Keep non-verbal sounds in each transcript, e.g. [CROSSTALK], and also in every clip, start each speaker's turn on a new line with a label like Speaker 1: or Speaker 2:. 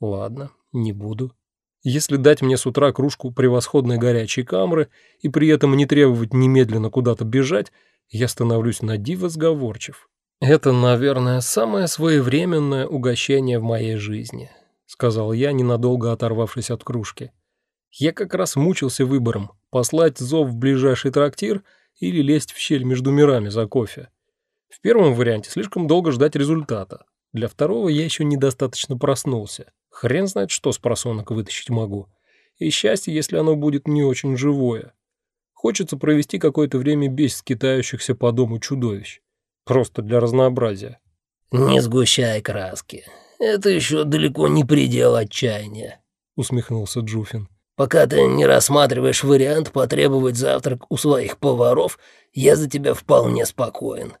Speaker 1: Ладно, не буду. Если дать мне с утра кружку превосходной горячей камры и при этом не требовать немедленно куда-то бежать, я становлюсь на диво сговорчив. Это, наверное, самое своевременное угощение в моей жизни, сказал я, ненадолго оторвавшись от кружки. Я как раз мучился выбором – послать зов в ближайший трактир или лезть в щель между мирами за кофе. В первом варианте слишком долго ждать результата. Для второго я еще недостаточно проснулся. Хрен знает, что с просонок вытащить могу. И счастье, если оно будет не очень живое. Хочется провести какое-то время без скитающихся по дому чудовищ. Просто для разнообразия.
Speaker 2: «Не сгущай краски. Это еще далеко не предел отчаяния», —
Speaker 1: усмехнулся Джуфин.
Speaker 2: Пока ты не рассматриваешь вариант потребовать завтрак у своих поваров, я за тебя вполне спокоен».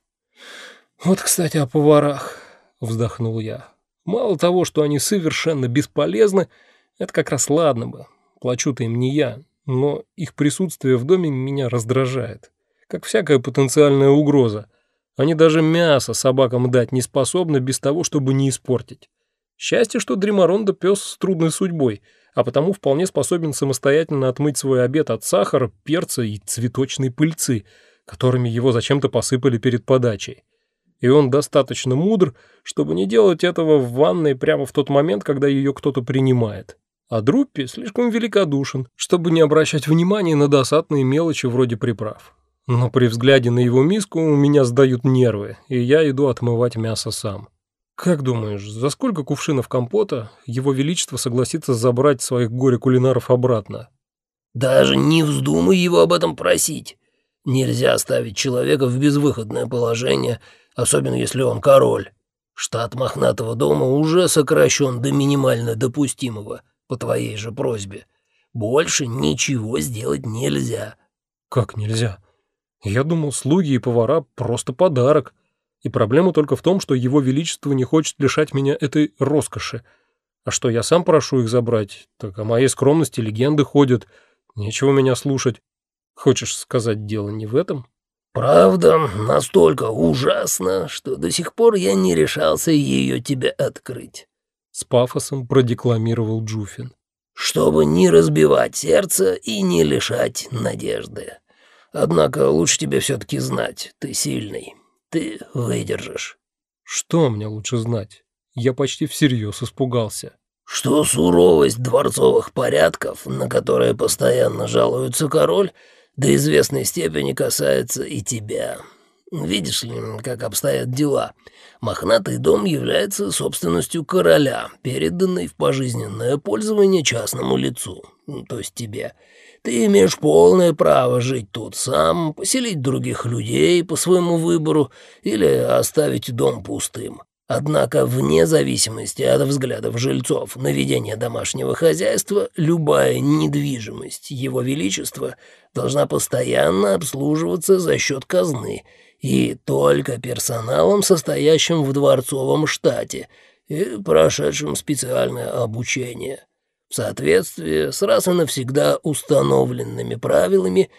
Speaker 1: «Вот, кстати, о поварах», — вздохнул я. «Мало того, что они совершенно бесполезны, это как раз ладно бы. Плачу-то им не я, но их присутствие в доме меня раздражает. Как всякая потенциальная угроза. Они даже мясо собакам дать не способны без того, чтобы не испортить. Счастье, что Дримаронда пес с трудной судьбой — а потому вполне способен самостоятельно отмыть свой обед от сахара, перца и цветочной пыльцы, которыми его зачем-то посыпали перед подачей. И он достаточно мудр, чтобы не делать этого в ванной прямо в тот момент, когда ее кто-то принимает. А Друппи слишком великодушен, чтобы не обращать внимания на досадные мелочи вроде приправ. Но при взгляде на его миску у меня сдают нервы, и я иду отмывать мясо сам. «Как думаешь, за сколько кувшинов компота его величество согласится забрать своих горе-кулинаров обратно?»
Speaker 2: «Даже не вздумай его об этом просить. Нельзя оставить человека в безвыходное положение, особенно если он король. Штат мохнатого дома уже сокращен до минимально допустимого, по твоей же просьбе. Больше ничего сделать нельзя».
Speaker 1: «Как нельзя? Я думал, слуги и повара — просто подарок». И проблема только в том, что его величество не хочет лишать меня этой роскоши. А что я сам прошу их забрать, так о моей скромности легенды ходят. Нечего меня слушать. Хочешь сказать, дело не в этом?
Speaker 2: Правда, настолько ужасно, что до сих пор я не решался ее тебе открыть.
Speaker 1: С пафосом продекламировал Джуфин.
Speaker 2: Чтобы не разбивать сердце и не лишать надежды. Однако лучше тебе все-таки знать, ты сильный, ты выдержишь».
Speaker 1: «Что мне лучше знать?» Я почти всерьез испугался.
Speaker 2: «Что суровость дворцовых порядков, на которые постоянно жалуется король, до известной степени касается и тебя. Видишь ли, как обстоят дела. Мохнатый дом является собственностью короля, переданной в пожизненное пользование частному лицу, то есть тебе. Ты имеешь полное право жить тут сам, поселить других людей по своему выбору или оставить дом пустым. Однако, вне зависимости от взглядов жильцов на ведение домашнего хозяйства, любая недвижимость Его Величества должна постоянно обслуживаться за счет казны и только персоналом, состоящим в дворцовом штате и прошедшим специальное обучение. В соответствии с раз и навсегда установленными правилами,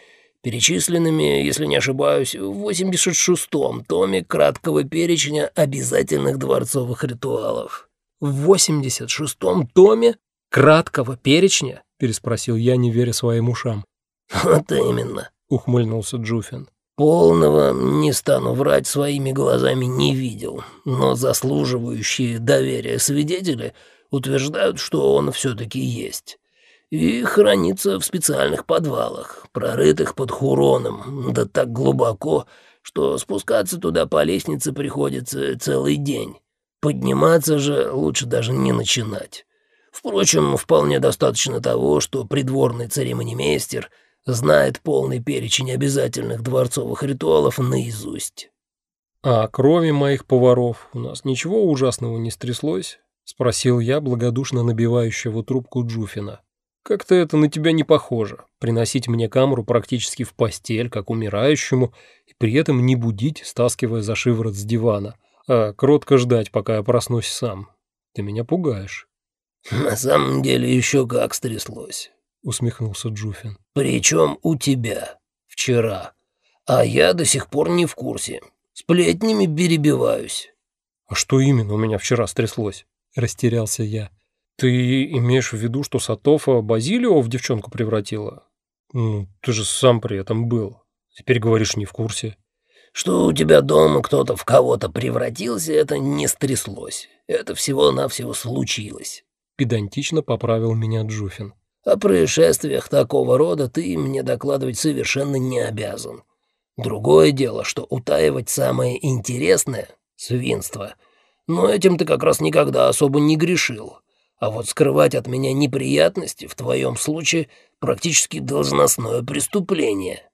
Speaker 2: перечисленными, если не ошибаюсь, в 86-м томе краткого перечня обязательных дворцовых ритуалов.
Speaker 1: «В 86-м томе краткого перечня?» — переспросил я, не веря своим ушам. [LAUGHS]
Speaker 2: «Вот именно», —
Speaker 1: ухмыльнулся Джуфин.
Speaker 2: «Полного, не стану врать, своими глазами не видел, но заслуживающие доверия свидетели — утверждают, что он все-таки есть. И хранится в специальных подвалах, прорытых под Хуроном, да так глубоко, что спускаться туда по лестнице приходится целый день. Подниматься же лучше даже не начинать. Впрочем, вполне достаточно того, что придворный церемонимейстер знает полный перечень обязательных дворцовых ритуалов наизусть.
Speaker 1: А кроме моих поваров у нас ничего ужасного не стряслось? — спросил я благодушно набивающего трубку Джуфина. «Как-то это на тебя не похоже. Приносить мне камеру практически в постель, как умирающему, и при этом не будить, стаскивая за шиворот с дивана, а кротко ждать, пока я проснусь сам. Ты меня пугаешь». [LAUGHS]
Speaker 2: «На самом деле еще как стряслось», — усмехнулся Джуфин. «Причем у тебя. Вчера. А я до сих пор не в курсе. Сплетнями перебиваюсь».
Speaker 1: «А что именно у меня вчера стряслось?» — растерялся я. Ты имеешь в виду, что Сатофа Базилио в девчонку превратила? Ну, ты же сам при этом был. Теперь говоришь, не в курсе.
Speaker 2: Что у тебя дома кто-то в кого-то превратился, это не стряслось. Это всего-навсего случилось.
Speaker 1: Педантично поправил меня Джуфин.
Speaker 2: О происшествиях такого рода ты мне докладывать совершенно не обязан. Другое дело, что утаивать самое интересное — свинство. Но этим ты как раз никогда особо не грешил. А вот скрывать от меня неприятности в твоем случае практически должностное преступление.